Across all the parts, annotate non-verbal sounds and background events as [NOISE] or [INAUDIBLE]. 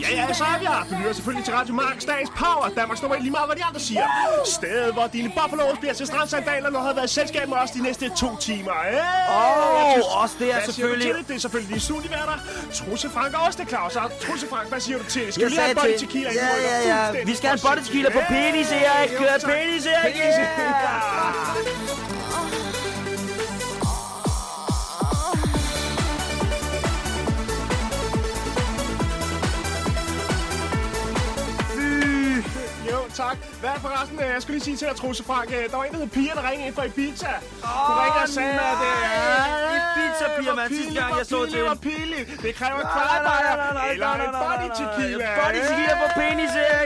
Ja, ja, så er vi her. Du lytter selvfølgelig til Radio Max, dagens power. Danmarks nummer lige meget, hvad de andre siger. Stedet, hvor dine buffalos bliver til strandsandaler, når du har været i selskab med os de næste to timer. Hey! Åh, også det er Hvad siger du selvfølgelig- til det? Det er selvfølgelig de studieværter. Trusse Frank og også det Claus. Og Trusse Frank, hvad siger du til? Skal Jeg vi have en body tequila? Ja, ja, ja. Vi skal have en body tequila på penis, Erik. Penis, Erik. Yeah. Tak. Hvad er forresten? øh, Jeg skulle lige sige til dig, Trusse Frank. øh, Der var en, der hed Pia, der ringede ind fra Ibiza. Hun ringede og sagde, at det er... Ibiza-piger, mand. Sidste gang, jeg så til Det var hende. pinligt. Det kræver Nej, nej, nej, nej, nej, Eller nej, en nej, nej, body nej, tequila. Body tequila på penis. Hey!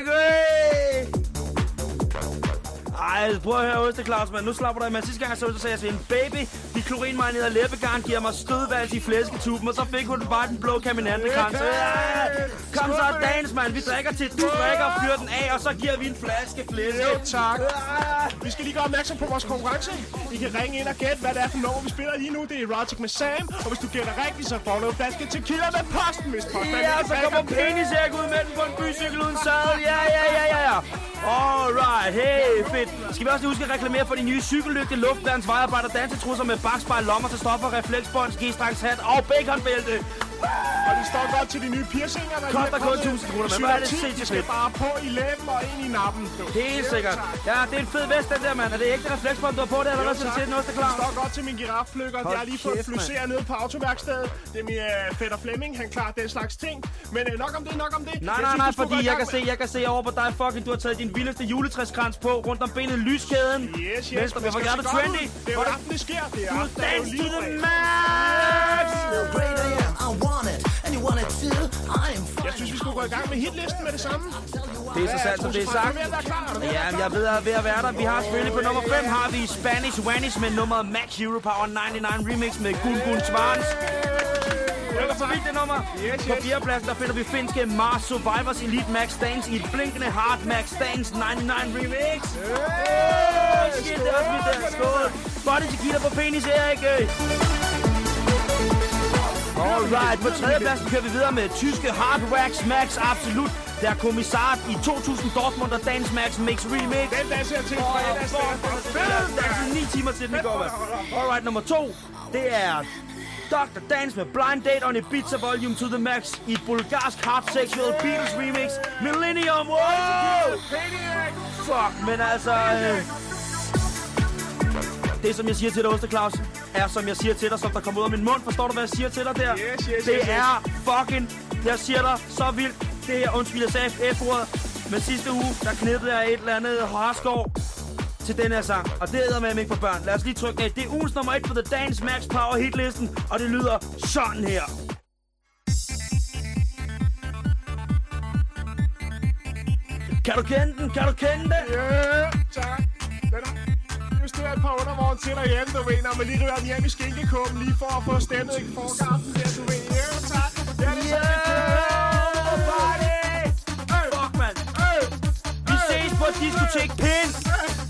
Ej, prøv at høre, Øster Claus, mand. Nu slapper du af, men sidste gang jeg så ud, så sagde jeg til en baby, de klorinmarinerede læbegarn giver mig stødvals i flæsketuben, og så fik hun bare den blå kaminantekrans. Ja! Kom så, dans, mand. Vi drikker til, du drikker og fyrer den af, og så giver vi en flaske flæske. Jo, tak. Vi skal lige gøre opmærksom på vores konkurrence. I kan ringe ind og gætte, hvad det er for nummer, vi spiller lige nu. Det er Erotic med Sam. Og hvis du gætter rigtigt, så får du en flaske tequila med posten, hvis påstanden Ja, så kommer penis her ud med den på en bycykel uden sadel. Ja, ja, ja, ja, ja. Alright, hey, fedt. Skal vi også lige huske at reklamere for de nye cykellygte, luftværns, vejarbejder, dansetrusser med bakspejl, lommer til stoffer, refleksbånd, ski-straks hat og baconbælte. Og det står godt til de nye piercinger, der Koster er kun kommet. 1000 kroner, men hvor er det sindssygt fedt. bare på i læben og ind i nappen. Helt Jo, sikkert. Ja, det er en fed vest, den der, mand. Er det ægte refleksbånd, du har på det, eller Jo, hvad skal du tak. til den også, Det klar? står godt til min girafflykker. Jeg har lige fået fluseret ned på autoværkstedet. Det er min øh, fætter Flemming. Han klarer den slags ting. Men øh, nok om det, nok om det. Nej, nej, nej, fordi jeg kan se, jeg kan se over på dig, fucking, du har taget din vildeste juletræskrans på, rundt om benet lyskæden. Yes, yes. Venstre, se godt trendy? Det er jo aften, det sker. Det er aften, der er jo lige the max! I. gå i gang med hitlisten med det samme. Det er så sandt, som det er sagt. Ja, jeg ved at, ved at være der. Vi har selvfølgelig på nummer 5 har vi Spanish Vanish med nummeret Max Europower 99 Remix med Gun Gun Svans. Det er for vildt det nummer. Yes, På yes. fjerdepladsen der finder vi finske Mars Survivors Elite Max Dance i et blinkende Hard Max Dance 99 Remix. Hey, shit, det er også mit der. Skål. Body tequila på penis, Erik. Alright, på tredjepladsen kører vi videre med tyske Hard Wax Max Absolut. Der er kommissar i 2000 Dortmund og Dance Max Mix Remix. Den danser jeg til fredags. Det er for fedt, Der er mand. 9 timer til den går, mand. Alright, nummer to, det er Dr. Dance med Blind Date on Ibiza Volume to the Max i et bulgarsk hard sexual Beatles remix. Millennium, wow! Fuck, men altså... Øh, det, som jeg siger til dig, Oster Claus, er, som jeg siger til dig, som der kommer ud af min mund. Forstår du, hvad jeg siger til dig der? Yes, yes, det yes, yes. er fucking... Jeg siger dig så vildt. Det her, undskyld, jeg sagde F-ordet. Men sidste uge, der knippede jeg et eller andet harskov til den her sang. Og det hedder med ikke for børn. Lad os lige trykke af. Det er ugens nummer 1 på The Dance Max Power hitlisten. Og det lyder sådan her. Kan du kende den? Kan du kende den? Ja, tak. Den er... Hvis du er et par undervogn til derhjemme, du ved, når man lige rører den hjem i skinkekuppen, lige for at få stemmet i forgarten der, du ved. Ja, tak. Ja, det er sådan, det kører. Party! Fuck, mand. Vi ses på diskotek Pind. Vær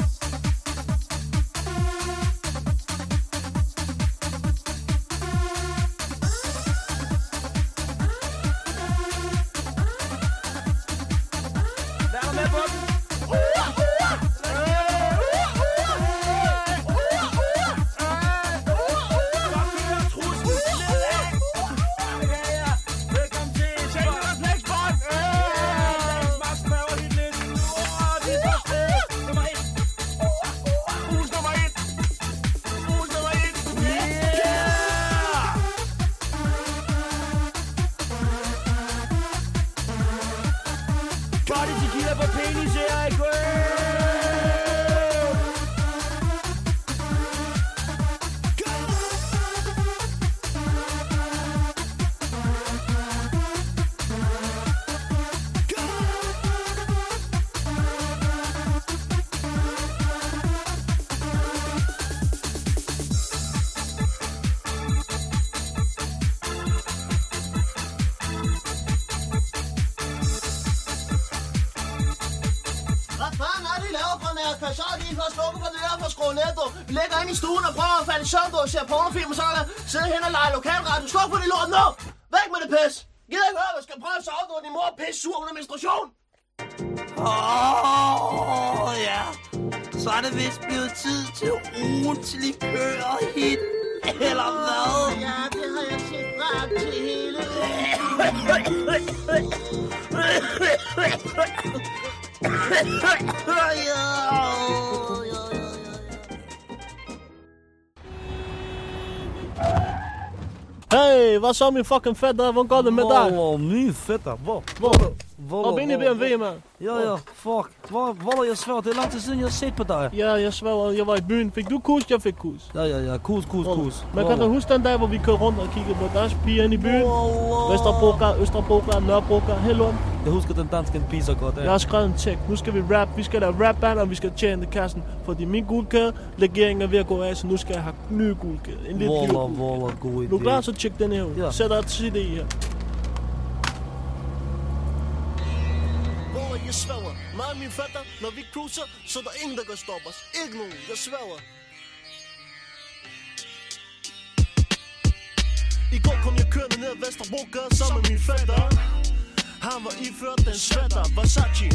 Gider ikke høre, at jeg skal prøve at sove, når din mor er pisse sur under menstruation? Åh, oh, ja. Så er det vist blevet tid til ugens likør-hit. Eller hvad? Ja, det har jeg set frem til hele ugen. [LAUGHS] Hey, hvad så min fucking fætter? Hvor går det med dig? Hvor min fætter? Hvor? Hvor? Hvor? Op ind i BMW, mand. Ja, ja, fuck. Hvor, hvor er jeg svært? Det er lang tid siden, jeg har set på dig. Ja, jeg sværger, jeg var i byen. Fik du kus? Jeg fik kus. Ja, ja, ja. Kus, kus, kus. Men kan du huske den dag, hvor vi kørte rundt og kiggede på deres piger i byen? Vesterbrogade, Østerbrogade, Nørrebrogade, Hellund. Jeg husker den danske pige så godt. Jeg har skrevet en tekst. Nu skal vi rap. Vi skal lave rap band, og vi skal tjene kassen. Fordi min guldkæde, legeringen er ved at gå af, så nu skal jeg have nye guldkæde. En lidt Voller, guldkæde. voller, god idé. Du er klar, så tjek den her ud. Ja. Sæt dig et CD her. Hvor jeg sværger. Mig og min fætter, når vi cruiser, så er ingen, der kan stoppe os. Ikke nogen, jeg sværger. I går kom jeg kørende ned ad Vesterbrogade sammen med min fætter. Han var iført den sweater Versace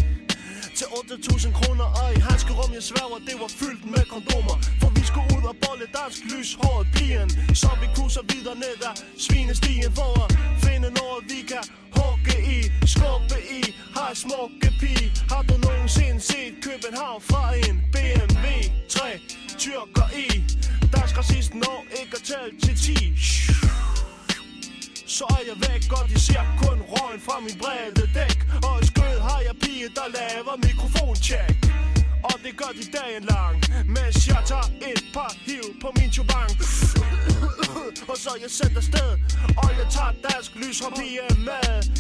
til 8.000 kroner Og i hans rum, jeg sværger, det var fyldt med kondomer For vi skulle ud og bolle dansk lys håret pigen Så vi cruiser videre ned ad svinestien For at finde noget, vi kan hugge i Skubbe i, hej smukke pige. Har du nogensinde set København fra en BMW 3 tyrker i. Der skal sidst nå ikke at tælle til 10 så er jeg væk, og de ser kun røgen fra min brede dæk. Og i skød har jeg pige, der laver mikrofoncheck. Og det gør de dagen lang Mens jeg tager et par hiv på min chubang Og så jeg sætter sted Og jeg tager dansk lys og pige med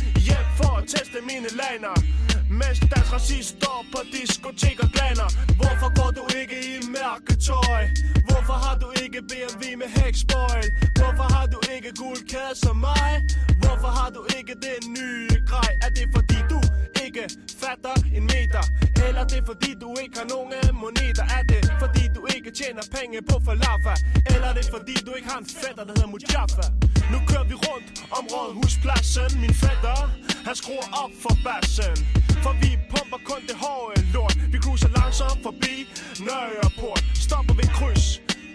at teste mine laner mens deres racist står på diskotek og glaner Hvorfor går du ikke i mærketøj? Hvorfor har du ikke BMW med hækspoil? Hvorfor har du ikke guldkæde som mig? Hvorfor har du ikke den nye grej? Er det fordi du ikke fatter en meter? Eller det fordi du ikke har nogen moneter? Er det fordi du ikke tjener penge på falafel? Eller er det fordi du ikke har en fætter, der hedder Mujaffa? Nu kører vi rundt om rådhuspladsen Min fætter, han skruer op for bassen for vi pumper kun det hårde lort. Vi cruiser langsomt forbi Nørreport. Stopper ved kryds.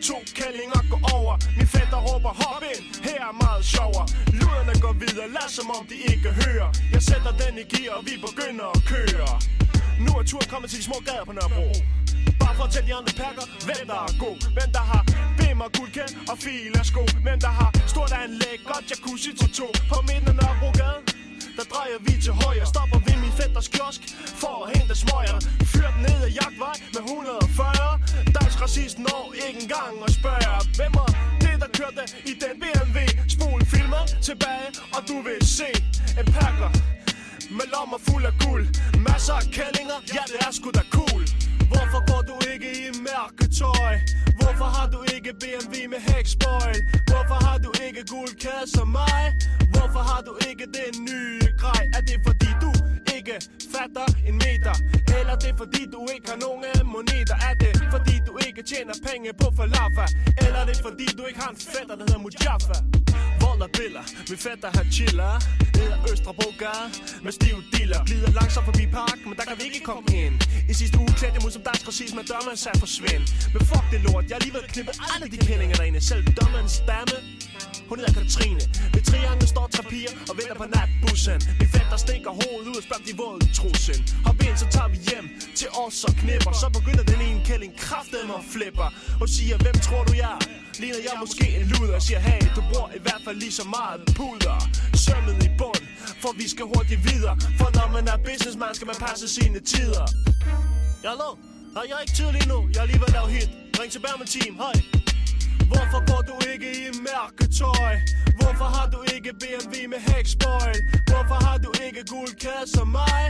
To kællinger går over. Min fætter råber hop ind. Her er meget sjovere. Luderne går videre. Lad som om de ikke hører. Jeg sætter den i gear Og vi begynder at køre. Nu er turen kommet til de små gader på Nørrebro. Bare for at tælle de andre pakker Hvem der er god. Hvem der har bim og guldkæld og filersko Hvem der har stort anlæg Godt jacuzzi til to. På midten af Nørrebrogade der drejer vi til højre. Stopper ved kiosk For at hente smøger Fyrt ned ad jagtvej med 140 Dansk racist når ikke engang at spørge Hvem var det der kørte i den BMW Spol filmer tilbage Og du vil se en pakker Med lommer fuld af guld Masser af kællinger Ja det er sgu da cool Hvorfor går du ikke i mærketøj? Hvorfor har du ikke BMW med hækspoil? Hvorfor har du ikke guldkasse som mig? Hvorfor har du ikke den nye grej? Er det fordi du ikke fatter en meter? Eller det fordi du ikke har nogen moneter? Er det fordi du ikke tjener penge på falafa Eller er det fordi du ikke har en fætter, der hedder Mujaffa? Vold og biller, min fætter har chiller. Ned ad Østerbrogade med stiv diller Glider langsomt forbi park, men der kan vi ikke komme ind I sidste uge klædte jeg mig som dansk racist, men dørmand sagde forsvind Men fuck det lort, jeg har lige været alle de kællinger derinde. Selv dørmandens dame hun hedder Katrine. Ved trianglen står tre piger og venter på natbussen. Min der stikker hovedet ud og spørger de våde i Hop ind, så tager vi hjem til os og knipper. Så begynder den ene kælling kraftedme og flipper Og siger, hvem tror du jeg er? Ligner jeg måske en luder og siger, hey, du bruger i hvert fald lige så meget puder. Sømmet i bund, for vi skal hurtigt videre. For når man er businessman, skal man passe sine tider. Hallo, har jeg ikke tidlig nu? Jeg er lige ved at lave hit. Ring til Berman Team, hej. Hvorfor går du ikke i mærketøj? Hvorfor har du ikke BMW med hækspoil? Hvorfor har du ikke guldkæde som mig?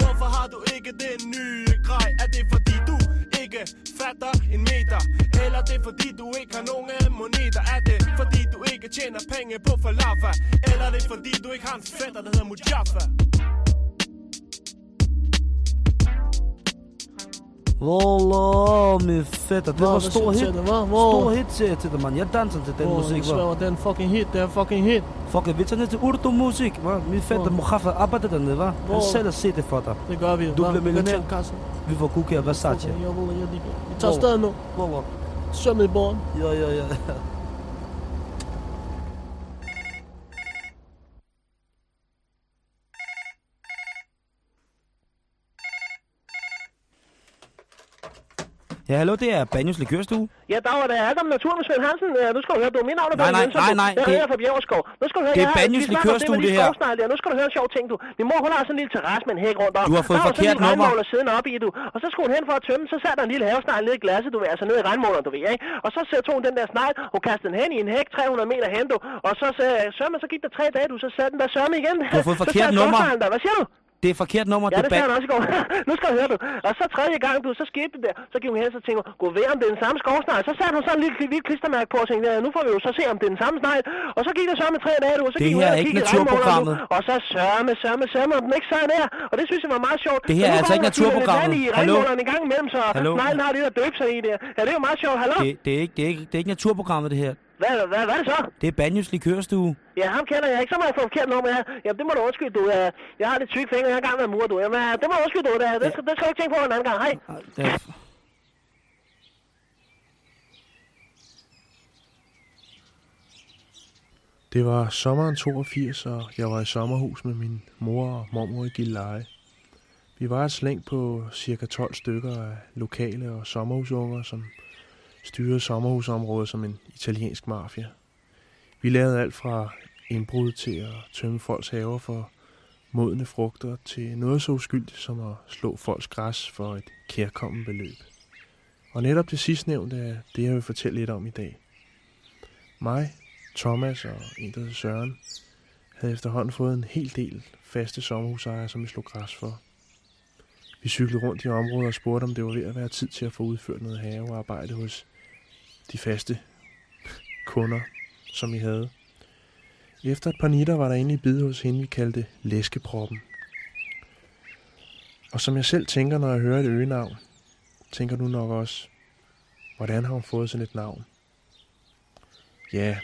Hvorfor har du ikke den nye grej? Er det fordi du ikke fatter en meter? Eller det fordi du ikke har nogen moneter? Er det fordi du ikke tjener penge på falafa? Eller er det fordi du ikke har en fætter, der hedder Mujaffa? Wallah, fætter. Det var stor siger hit. Stor hit til, til det, mand. Jeg danser til den musik, jeg hva'? det er en fucking hit, det er en fucking hit. Fuck vi tager ned til Urdu-musik, hva'? Min fætter Hvor? Mokhafa arbejder dernede, hva'? Han selv se det for dig. Det gør vi. Du bliver millionær. Vi får Gucci og Versace. Jeg jeg. Vi tager afsted nu. Wallah. Søm i borgen. Ja, ja, ja. Ja, hallo, det er Banjos Likørstue. Ja, der var der alt om naturen med Svend Hansen. Nu skal du høre, du er mit navn Nej, nej, nej, nej, Jeg det- er fra Bjergskov. Nu skal du høre, det er Banjos likørstue, det her. der. Nu skal du høre en sjov ting, du. Min mor, hun har sådan en lille terrasse med en hæk rundt om. Du har fået der var forkert nummer. regnmåler siddende op i, du. Og så skulle hun hen for at tømme, så satte der en lille havesnegl nede i glasset, du ved, altså nede i regnmåleren, du ved, ikke? Og så tog hun den der snegl, hun kastede den hen i en hæk 300 meter hen, du. Og så sagde sørme, så gik der tre dage, du, så satte den der sørme igen. Du har fået [LAUGHS] forkert nummer. Der. Hvad siger du? Det er forkert nummer, Ja, det det sagde han også i går. [LAUGHS] nu skal du høre, du. Og så tredje gang, du, så skete det der. Så gik hun hen, så tænkte gå ved, om det er den samme skovsnegl. Så satte hun sådan en lille, lille klistermærke på og tænkte, ja, nu får vi jo så se, om det er den samme snegl. Og så gik det så med tre dage, du. Og så Det gik her er og ikke naturprogrammet. Og så sørme, sørme, sørme, om den ikke sad der. Og det synes jeg var meget sjovt. Det her er altså ikke og naturprogrammet. Hallo? en gang imellem, så Hallo? sneglen har det der døb sig i der. Ja, det er jo meget sjovt. Hallo? det, det, er ikke, det, er ikke, det er ikke naturprogrammet, det her. Hvad, hvad, hvad er det så? Det er Banjos Likørstue. Ja, ham kender jeg ikke. Så må jeg få forkert nummer. Ja, Jamen, det må du undskylde, du. Ja, Jeg har lidt tykke fingre. Jeg har engang været mur, du. Jamen, det må du undskylde, du. Det, det, skal, det skal du ikke tænke på en anden gang. Hej. Det er, Det var sommeren 82, og jeg var i sommerhus med min mor og mormor i Gilleleje. Vi var et slæng på cirka 12 stykker af lokale og sommerhusunger, som styrede sommerhusområder som en italiensk mafia. Vi lavede alt fra indbrud til at tømme folks haver for modne frugter til noget så uskyldigt som at slå folks græs for et kærkommen beløb. Og netop det sidstnævnte er det, jeg vil fortælle lidt om i dag. Mig, Thomas og en, der Søren, havde efterhånden fået en hel del faste sommerhusejere, som vi slog græs for. Vi cyklede rundt i området og spurgte, om det var ved at være tid til at få udført noget havearbejde hos de faste kunder, som I havde. Efter et par nitter var der egentlig bid hos hende, vi kaldte læskeproppen. Og som jeg selv tænker, når jeg hører et øgenavn, tænker du nok også, hvordan har hun fået sådan et navn? Ja,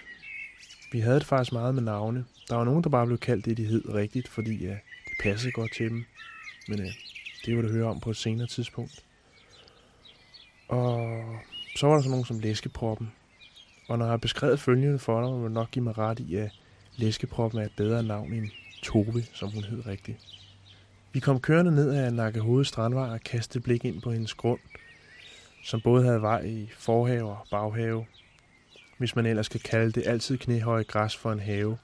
vi havde det faktisk meget med navne. Der var nogen, der bare blev kaldt det, de hed rigtigt, fordi ja, det passede godt til dem. Men ja, det vil du høre om på et senere tidspunkt. Og så var der sådan nogen som Læskeproppen. Og når jeg har beskrevet følgende for dig, vil du nok give mig ret i, at Læskeproppen er et bedre navn end Tove, som hun hed rigtigt. Vi kom kørende ned ad Nakkehoved Strandvej og kastede blik ind på hendes grund, som både havde vej i forhave og baghave, hvis man ellers kan kalde det altid knæhøje græs for en have.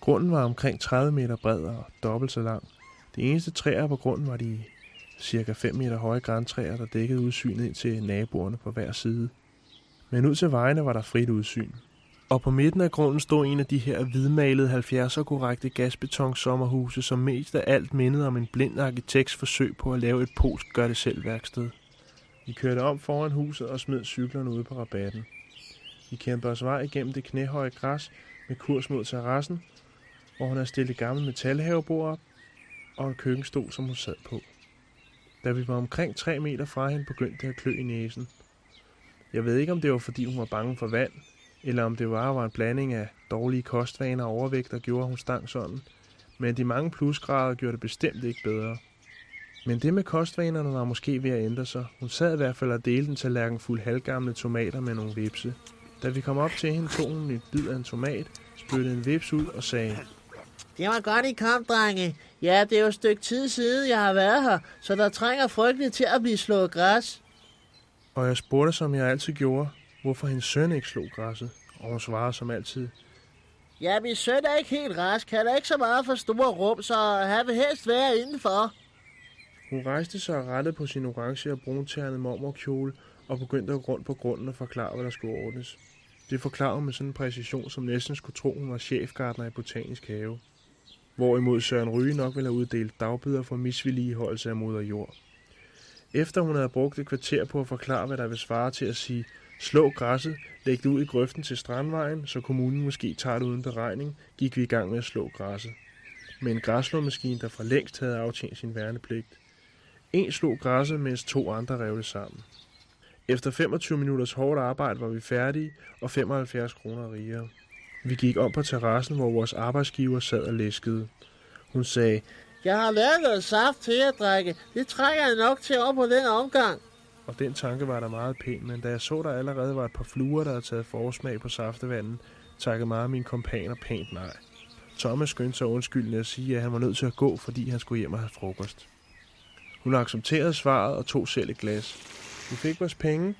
Grunden var omkring 30 meter bred og dobbelt så lang. Det eneste træer på grunden var de cirka 5 meter høje græntræer, der dækkede udsynet ind til naboerne på hver side. Men ud til vejene var der frit udsyn. Og på midten af grunden stod en af de her hvidmalede 70'er korrekte gasbeton sommerhuse, som mest af alt mindede om en blind arkitekts forsøg på at lave et polsk gør-det-selv værksted. Vi kørte om foran huset og smed cyklerne ude på rabatten. Vi kæmpede os vej igennem det knæhøje græs med kurs mod terrassen, hvor hun havde stillet gamle metalhavebord op og en køkkenstol, som hun sad på. Da vi var omkring 3 meter fra hende, begyndte det at klø i næsen. Jeg ved ikke, om det var, fordi hun var bange for vand, eller om det bare var en blanding af dårlige kostvaner og overvægt, der gjorde, at hun stank sådan. Men de mange plusgrader gjorde det bestemt ikke bedre. Men det med kostvanerne var måske ved at ændre sig. Hun sad i hvert fald og delte en tallerken fuld halvgamle tomater med nogle vipse. Da vi kom op til hende, tog hun et bid af en tomat, spyttede en vips ud og sagde, Det var godt, I kom, drenge. Ja, det er jo et stykke tid siden, jeg har været her, så der trænger frygteligt til at blive slået græs. og jeg spurgte, som jeg altid gjorde, hvorfor hendes søn ikke slog græsset. Og hun svarede som altid, Ja, min søn er ikke helt rask. Han er ikke så meget for store rum, så han vil helst være indenfor. Hun rejste sig og rettede på sin orange og brunternede mormorkjole og begyndte at gå rundt på grunden og forklare, hvad der skulle ordnes. Det forklarede hun med sådan en præcision, som næsten skulle tro, hun var chefgardner i Botanisk Have. Hvorimod Søren Ryge nok ville have uddelt dagbøder for misvilligeholdelse af moder jord. Efter hun havde brugt et kvarter på at forklare, hvad der vil svare til at sige, slå græsset, læg det ud i grøften til strandvejen, så kommunen måske tager det uden beregning, gik vi i gang med at slå græsset. Med en græsslåmaskine, der for længst havde aftjent sin værnepligt. En slog græsset, mens to andre rev det sammen. Efter 25 minutters hårdt arbejde var vi færdige og 75 kroner rigere. Vi gik om på terrassen, hvor vores arbejdsgiver sad og læskede. Hun sagde, Jeg har lavet noget saft til at drikke. Det trækker jeg nok til op på den omgang. og den tanke var der meget pæn, men da jeg så, der allerede var et par fluer, der havde taget forsmag på saftevanden, takkede mig min mine kompaner pænt nej. Thomas skyndte sig undskyldende at sige, at han var nødt til at gå, fordi han skulle hjem og have frokost. Hun accepterede svaret og tog selv et glas. Vi fik vores penge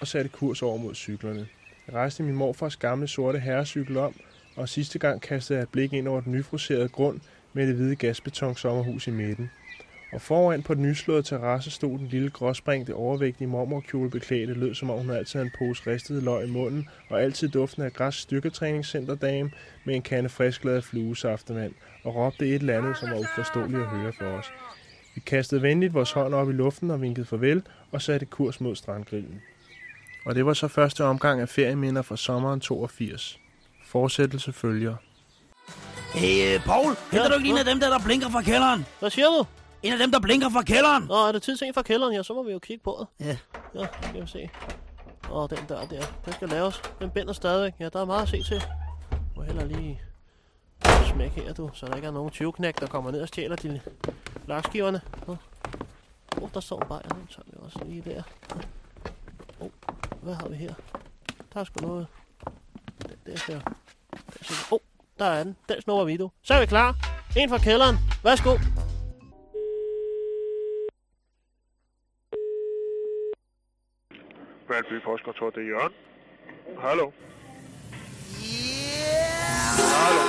og satte kurs over mod cyklerne. Jeg rejste min morfars gamle sorte herrecykel om, og sidste gang kastede jeg et blik ind over den nyfruserede grund med det hvide gasbeton sommerhus i midten. Og foran på den nyslåede terrasse stod den lille gråsprængte overvægtige mormorkjole beklædte, lød som om hun altid havde en pose ristede løg i munden, og altid duften af græs styrketræningscenterdame med en kande friskladet fluesaftevand, og råbte et eller andet, som var uforståeligt at høre for os. Vi kastede venligt vores hånd op i luften og vinkede farvel, og satte kurs mod strandgrillen. Og det var så første omgang af ferieminder fra sommeren 82. Fortsættelse følger. Hey, øh, Paul, henter du ikke en af dem der, der blinker fra kælderen? Hvad siger du? En af dem, der blinker fra kælderen? Nå, er det tid til en fra kælderen her, så må vi jo kigge på det. Ja. Ja, skal vi se. Åh, den der der. Den skal laves. Den binder stadigvæk. Ja, der er meget at se til. Må heller lige smæk her, du. Så der ikke er nogen 20-knæk, der kommer ned og stjæler de lakskiverne. Åh, oh, der står bare. Den tager vi også lige der. Hvad har vi her? Der er sgu noget. Den der. Den skal... Åh, oh, der er den. Den snupper vi, du. Så er vi klar. En fra kælderen. Værsgo. Valby Postkontor, det er Jørgen. Hallo. Hallo.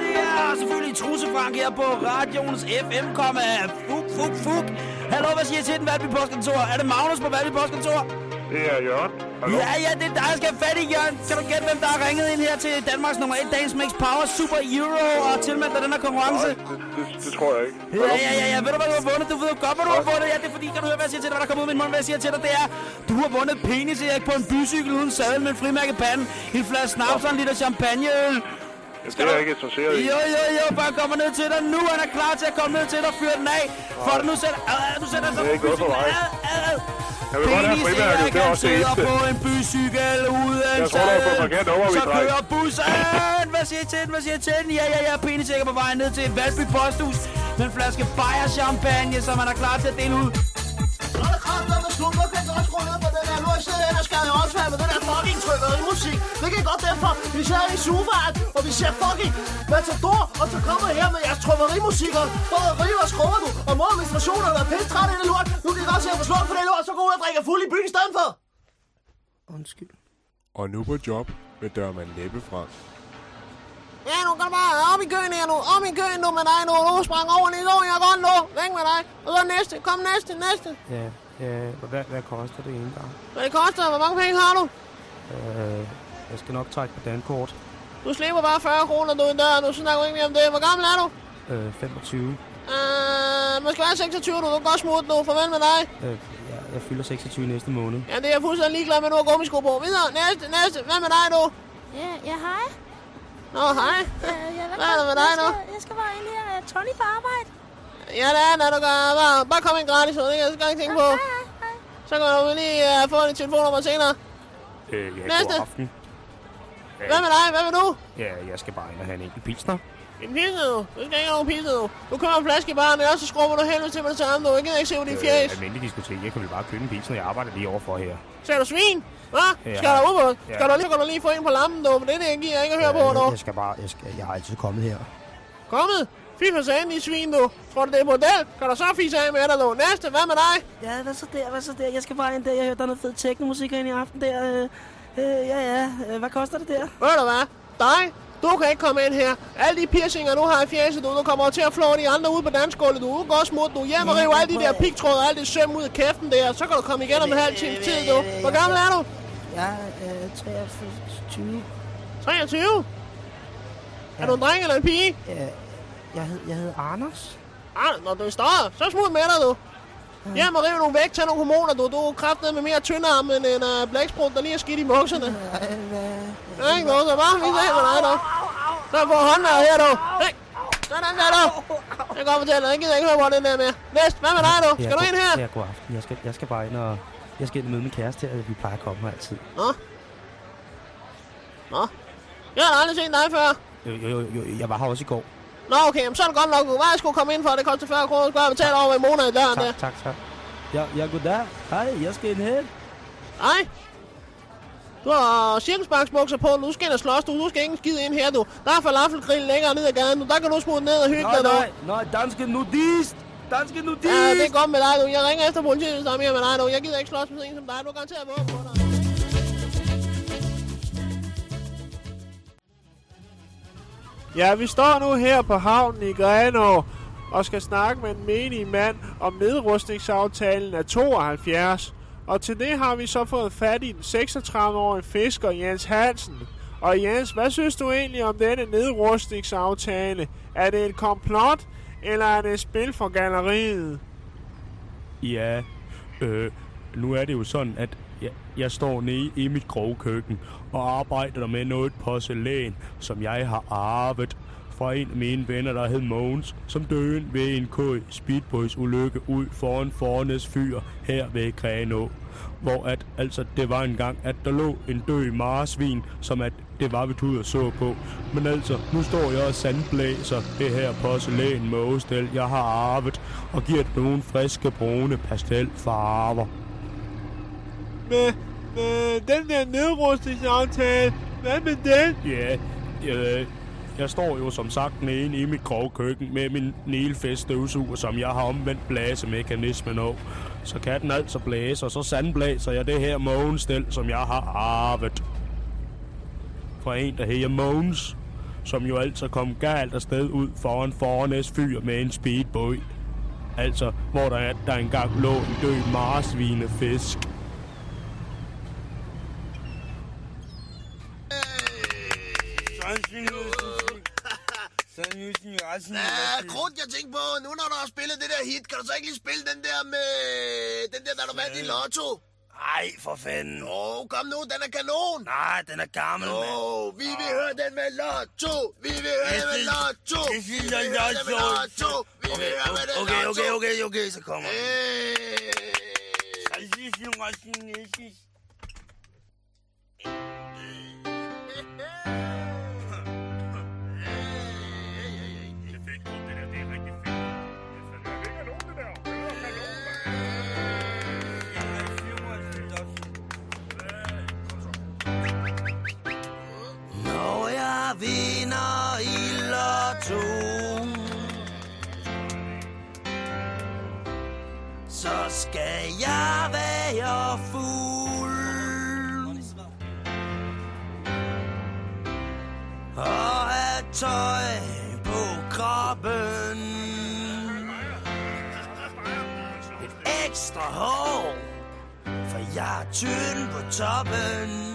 Det er selvfølgelig Trusse Frank her på radioens FM, komma. Fuk, fuk, fuk. Hallo, hvad siger I til den Valby Postkontor? Er det Magnus på Valby Postkontor? Det er Jørgen. Hallo. Ja, ja, det er dig, jeg skal have fat i, Jørgen. Kan du gætte, hvem der har ringet ind her til Danmarks nummer 1 Dance Mix Power Super Euro og tilmeldt dig den her konkurrence? Nej, det, det, det, tror jeg ikke. Ja, ja, ja, ja. Ved du, hvad du har vundet? Du ved jo godt, hvad du har vundet. Ja, det er fordi, kan du høre, hvad jeg siger til dig? Hvad der kommer ud af min mund, hvad jeg siger til dig? Det er, du har vundet penis Erik på en bycykel uden sadel med en frimærke pande, en flaske snaps og en liter champagneøl. Det er jeg ikke interesseret i. Jo, jo, jo, bare kommer ned til dig nu. Han er klar til at komme ned til dig og fyre den af. For det nu sætter... Ad, du sætter så Det er ikke noget for mig. Ad, ad, ad. Jeg vil godt have frimærket, det er også det eneste. på en bycykel uden Jeg tror, der er forkert nummer, vi Så kører bussen. Hvad siger I til den? Hvad siger I til den? Ja, ja, ja. Penis Erik er på vej ned til Valby Posthus med en flaske Bayer champagne, som han er klar til at dele ud. slut. Nu kan jeg godt skrue ned på den her. Nu er jeg siddet her og skrevet åndssvagt med den her fucking trykkeri musik. Det kan godt derfor. Vi sidder i sofaen, og vi ser fucking Matador, og så kommer jeg her med jeres trykkerimusik, og både river og skruer du, og mod administrationen har været pisse træt af det lort. Nu kan jeg godt se at få slået for det lort, så gå ud og drikke fuld i byen i stedet for. Undskyld. Og nu på job med Dørmand Næppe Frank. Ja, nu kan du bare op i køen her nu. Op i køen nu med dig nu. Nu sprang over lige nu. Jeg er godt nu. Væk med dig. Og så næste. Kom næste, næste. Ja, ja hvad, hvad koster det ene gang? Hvad det koster? Hvor mange penge har du? Øh, jeg skal nok trække på dankort. Du slipper bare 40 kroner, du er der. Nu snakker vi ikke mere om det. Hvor gammel er du? Øh, 25. Øh, måske være 26, du kan godt smutte nu. Farvel med dig. Øh, jeg, jeg fylder 26 næste måned. Ja, det er jeg fuldstændig ligeglad med, du har gummisko på. Videre. Næste, næste. Hvad med dig, du? Ja, ja, hej. Nå, hej. Ja, ja, Hvad er der med dig jeg nu? skal, jeg skal bare ind her. Er Tony på arbejde? Ja, det er, når du gør. Bare, bare kom ind gratis, så det kan jeg ikke tænke på. Så kan du lige uh, få dit telefonnummer senere. Øh, ja, Næste. god aften. Hvad med dig? Hvad med du? Ja, jeg skal bare ind og have en enkelt pilsner. En pisse nu. Du skal ikke have nogen pisse nu. Du køber en flaske i baren, og så skrubber du helvede til med det samme. Du Jeg gider ikke se på din fjæs. Øh, almindelig diskotek. Jeg kan vel bare købe en pilsner. Jeg arbejder lige overfor her. Ser du svin? Hvad? Ja. Skal der ud på? Ja. Skal du lige, skal du lige få en på lampen, du? Men det er det, jeg giver ikke at høre på, Øh, du. jeg skal bare... Jeg, skal, jeg har altid kommet her. Kommet? Fy for satan, de svin, du. Tror du, det er model? Kan du så fise af med dig, du? Næste, hvad med dig? Ja, hvad så der? Hvad så der? Jeg skal bare ind der. Jeg hørte, der er noget fed teknomusik herinde i aften der. Øh, øh, ja, ja. Øh, hvad koster det der? Ved du hvad? Dig? Du kan ikke komme ind her. Alle de piercinger, du har i fjæset, du, du kommer til at flå de andre ude på dansgulvet. Du godt smutte, du hjem og rive alle de der pigtråd og alt det søm ud af kæften der. Så kan du komme igen om en halv times tid, du. Hvor gammel er du? Ja, øh, 23. 23? Er du en dreng eller en pige? Ja, jeg, hed, jeg hedder Anders. Ah, når du er større, så smut med dig, du. Hjem og rive nogle væk, tag nogle hormoner, du. Du er kraftet med mere tyndarm end en uh, blæksprut, der lige er skidt i bukserne. Der er ikke noget, så bare vi med dig, du. Så få håndvær her, du. Hey. Sådan der, du. Jeg kan godt fortælle dig, jeg gider ikke høre på den der med. Næst, hvad med dig du? Skal du ind her? Ja, god aften. Jeg skal, jeg skal bare ind og... Jeg skal ind og møde min kæreste her. Vi plejer at komme her altid. Nå. Nå. Jeg har aldrig set dig før. Jo, jo, jo, jo, jeg var her også i går. Nå, okay, men så er det godt nok. Du var jeg skulle komme ind for, det koster 40 kroner. Skal jeg betale over med måned i døren der? Tak, tak, tak. Ja, ja, goddag. Hej, jeg skal ind her. Nej. Du har cirkelsparksbukser på, nu skal og slås du. Du skal ikke skide ind her, du. Der er falafelgrill længere ned ad gaden, du. Der kan du smutte ned og hygge Nej, dig, du. nej, nej, danske nudist! Danske nudist! Ja, det er godt med dig, du. Jeg ringer efter politiet, hvis der er mere med dig, du. Jeg gider ikke slås med en som dig. Du er garanteret våben på dig. Ja, vi står nu her på havnen i Grenaa og skal snakke med en menig mand om nedrustningsaftalen af 72. Og til det har vi så fået fat i den 36-årige fisker Jens Hansen. Og Jens, hvad synes du egentlig om denne nedrustningsaftale? Er det et komplot, eller er det et spil for galleriet? Ja, øh, nu er det jo sådan, at jeg, står nede i mit grove køkken og arbejder med noget porcelæn, som jeg har arvet fra en af mine venner, der hed Mogens, som døde ved en køj speedboys ulykke ud foran Fornes fyr her ved Grenå. Hvor at, altså, det var en gang, at der lå en død marsvin, som at det var vi ud og så på. Men altså, nu står jeg og sandblæser det her porcelæn mågestel, jeg har arvet, og giver det nogle friske brune pastelfarver. Med, Øh, den der nedrustningsaftale, hvad med den? Ja, jeg, jeg står jo som sagt med en i mit grove køkken med min Nilfest støvsuger, som jeg har omvendt blæsemekanismen over. Så kan den altså blæse, og så sandblæser jeg det her Mogens-stel, som jeg har arvet. Fra en, der hedder Mogens, som jo altså kom galt afsted ud foran Fornes fyr med en speedboy. Altså, hvor der, der engang lå en død marsvinefisk. Ja, grund jeg tænkte på, nu når du har spillet det der hit, kan du så ikke lige spille den der med... Den der, der du vandt i lotto? Ej, for fanden. Åh, oh, kom nu, den er kanon. Nej, den er gammel, Åh, oh, vi vil høre den med lotto. Vi vil høre Jeg den med lotto. jeg synes, Vi der vil er lotto. Vi vil høre med den Okay, okay, okay, okay, så kommer den. Hey. Når jeg vinder i lotto Så skal jeg være fuld. Og have tøj på kroppen. Et ekstra hår For jeg er tynd på toppen.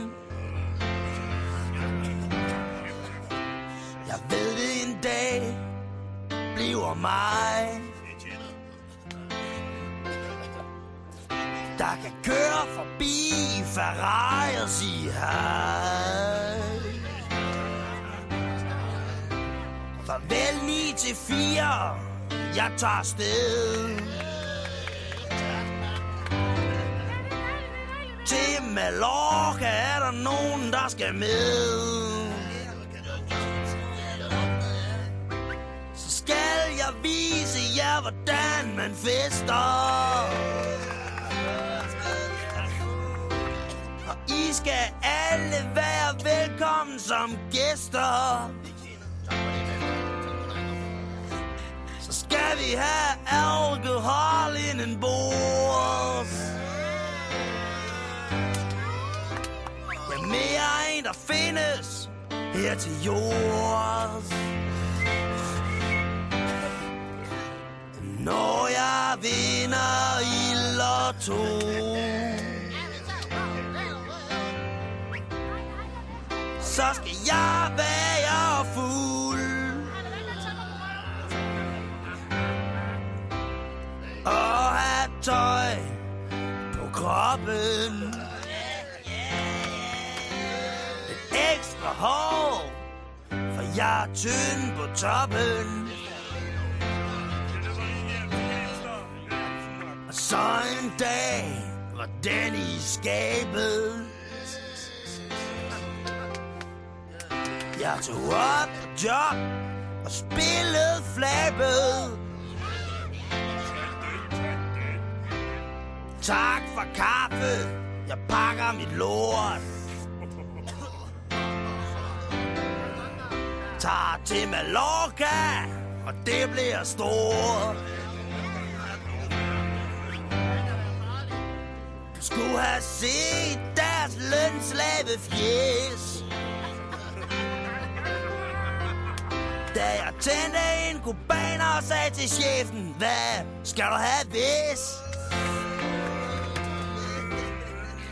Mig Der kan køre forbi Ferrari og sige hej Farvel 9 til 4 Jeg tager sted Til Mallorca er der nogen, der skal med. Hvordan man fester. Og I skal alle være velkommen som gæster. Så skal vi have alkohol indenbords Ja, mere end der findes her til jords Når jeg vinder i lotto Så skal jeg være fuld. Og have tøj på kroppen. Et ekstra hår For jeg er tynd på toppen. Så en dag var den i skabet. Jeg tog op job og spillede flabet. Tak for kaffe, jeg pakker mit lort. Tager til Mallorca, og det bliver stort. Skulle have set deres lønslave fjes. Da jeg tændte en kubaner og sagde til chefen, hvad skal du have hvis?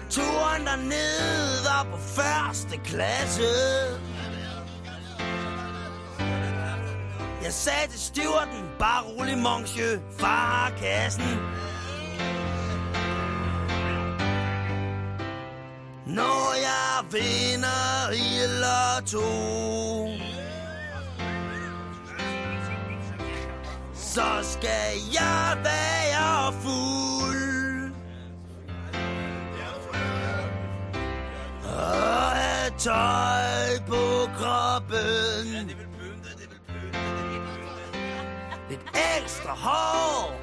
Turen dernede var på første klasse. Jeg sagde til styrten, bare rolig, monsieur, far har kassen. Jeg vinder i lotto. Så skal jeg være fuld. Og have tøj på kroppen. Lidt ekstra hår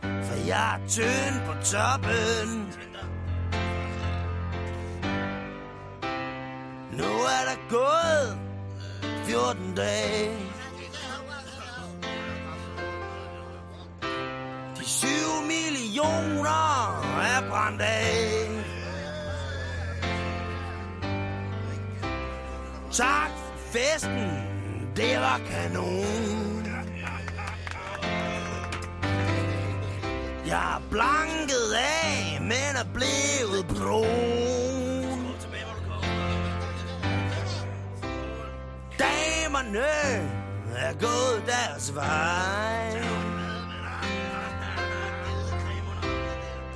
For jeg er tynd på toppen. Nu er der gået 14 dage. De syv millioner er brændt af. Tak for festen, det var kanon. Jeg er blanket af, men er blevet brun. Damerne er gået deres vej.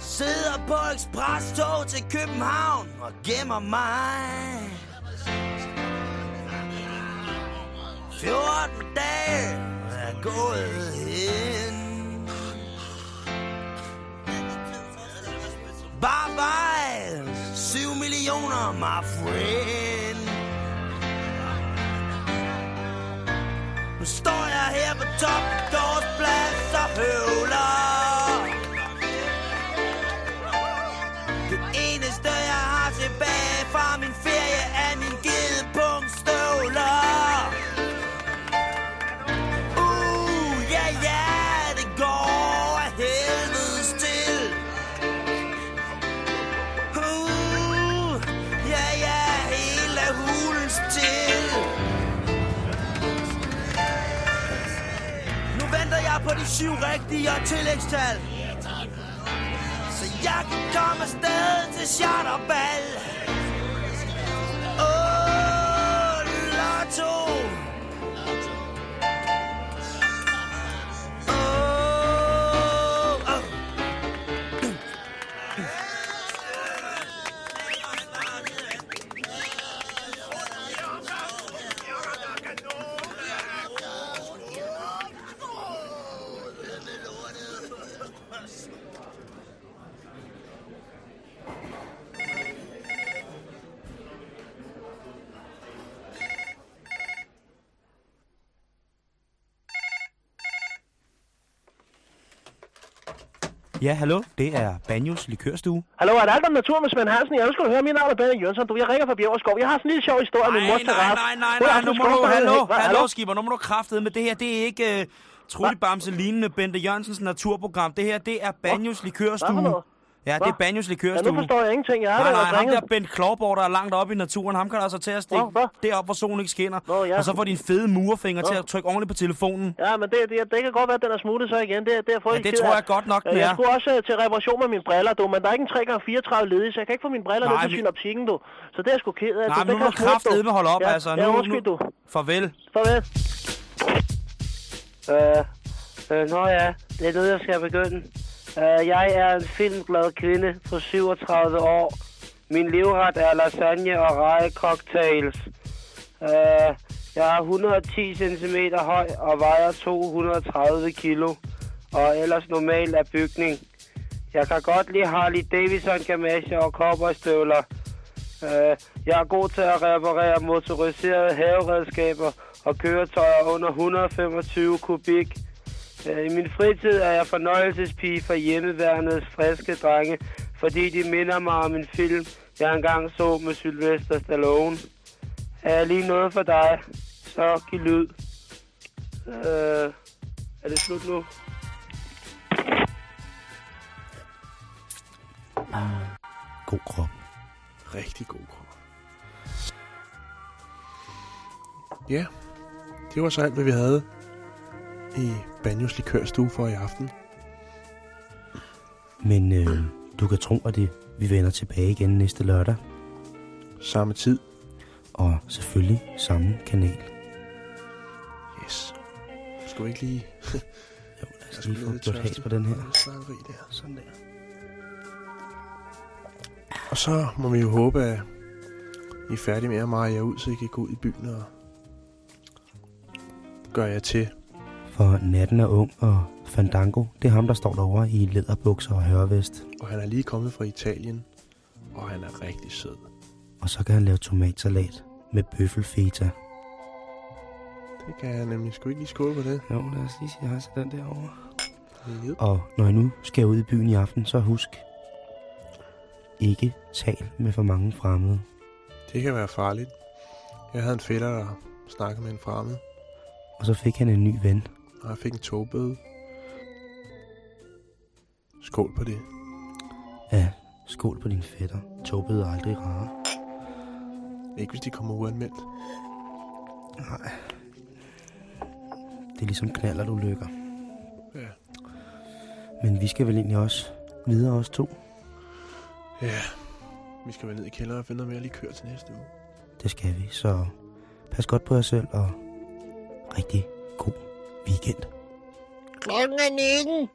Sidder på eksprestog til København og gemmer mig. 14 dage er gået hen. Bye bye, 7 millioner, my friend. Nu står jeg her på top gårdsplads og høvler syv rigtige og tillægstal. Så jeg kan komme afsted til charterbal. Åh, lotto. Ja, hallo, det er Banjos Likørstue. Hallo, er det alt om natur med Svend Hansen? Jeg ønsker at høre, mit navn er Benny Jønsson. Du, jeg ringer fra Bjergskov. Jeg har sådan en lille sjov historie med min mors nej, terrasse. nej, nej, nej, aften, nu må du, hallo, hallo, skipper, nu må du kraftede med det her, det er ikke uh, Trullibamse lignende Bente Jørgensens naturprogram. Det her, det er Banjos Likørstue. Ja, det er? Banjos Ja, Likørstue. nu forstår jeg ingenting. Jeg har Nej, nej, ham ringet. der Bent Klovborg, der er langt oppe i naturen, ham kan du altså tage at stikke Nå, hvad? derop, hvor solen ikke skinner. Nå, ja. Og så får din fede murfinger Nå. til at trykke ordentligt på telefonen. Ja, men det, det, det kan godt være, at den er smuttet så igen. Det, det er Ja, det tror jeg godt nok, den Jeg er. skulle også øh, til reparation med mine briller, du. Men der er ikke en 3x34 ledig, så jeg kan ikke få mine briller Nej, ned til men- synoptikken, du. Så det er jeg sgu ked af. Nej, du. men Det nu må kraftedeme holde op, ja, altså. Ja, Nu- undskyld, nu- du. Farvel. Farvel. Øh, øh, nå ja, det er nu, jeg skal begynde. Uh, jeg er en filmglad kvinde på 37 år. Min livret er lasagne og rejecocktails. Uh, jeg er 110 cm høj og vejer 230 kilo. Og ellers normal af bygning. Jeg kan godt lide Harley Davidson gamasje og kobberstøvler. Uh, øh, jeg er god til at reparere motoriserede haveredskaber og køretøjer under 125 kubik. Øh, I min fritid er jeg fornøjelsespige for hjemmeværnets friske drenge, fordi de minder mig om en film, jeg engang så med Sylvester Stallone. Er jeg lige noget for dig, så giv lyd. Øh, er det slut nu? Ah, god krop. Rigtig god krop. Ja, det var så alt, hvad vi havde i Banjos Likørstue for i aften. Men øh, du kan tro, at det, vi vender tilbage igen næste lørdag. Samme tid. Og selvfølgelig samme kanal. Yes. Skal vi ikke lige... [LAUGHS] jo, lad os lige få gjort has på den her. Der. Sådan der. Og så må vi jo håbe, at I er færdige med at jer ud, så I kan gå ud i byen og gøre jer til. For natten er ung, og Fandango, det er ham, der står derovre i læderbukser og hørvest. Og han er lige kommet fra Italien, og han er rigtig sød. Og så kan han lave tomatsalat med bøffelfeta. Det kan jeg nemlig. Vi ikke lige skåle på det? Jo, lad os lige sige hej til den derovre. Yep. Og når I nu skal ud i byen i aften, så husk, ikke tal med for mange fremmede. Det kan være farligt. Jeg havde en fætter, der snakkede med en fremmed, Og så fik han en ny ven. Og jeg fik en togbøde. Skål på det. Ja, skål på din fætter. Togbede er aldrig rare. Ikke hvis de kommer uanmeldt. Nej. Det er ligesom knaller, du lykker. Ja. Men vi skal vel egentlig også videre os to. Ja. Vi skal vel ned i kælderen og finde noget mere lige kør til næste uge. Det skal vi, så pas godt på jer selv, og rigtig god weekend. Klokken er 19.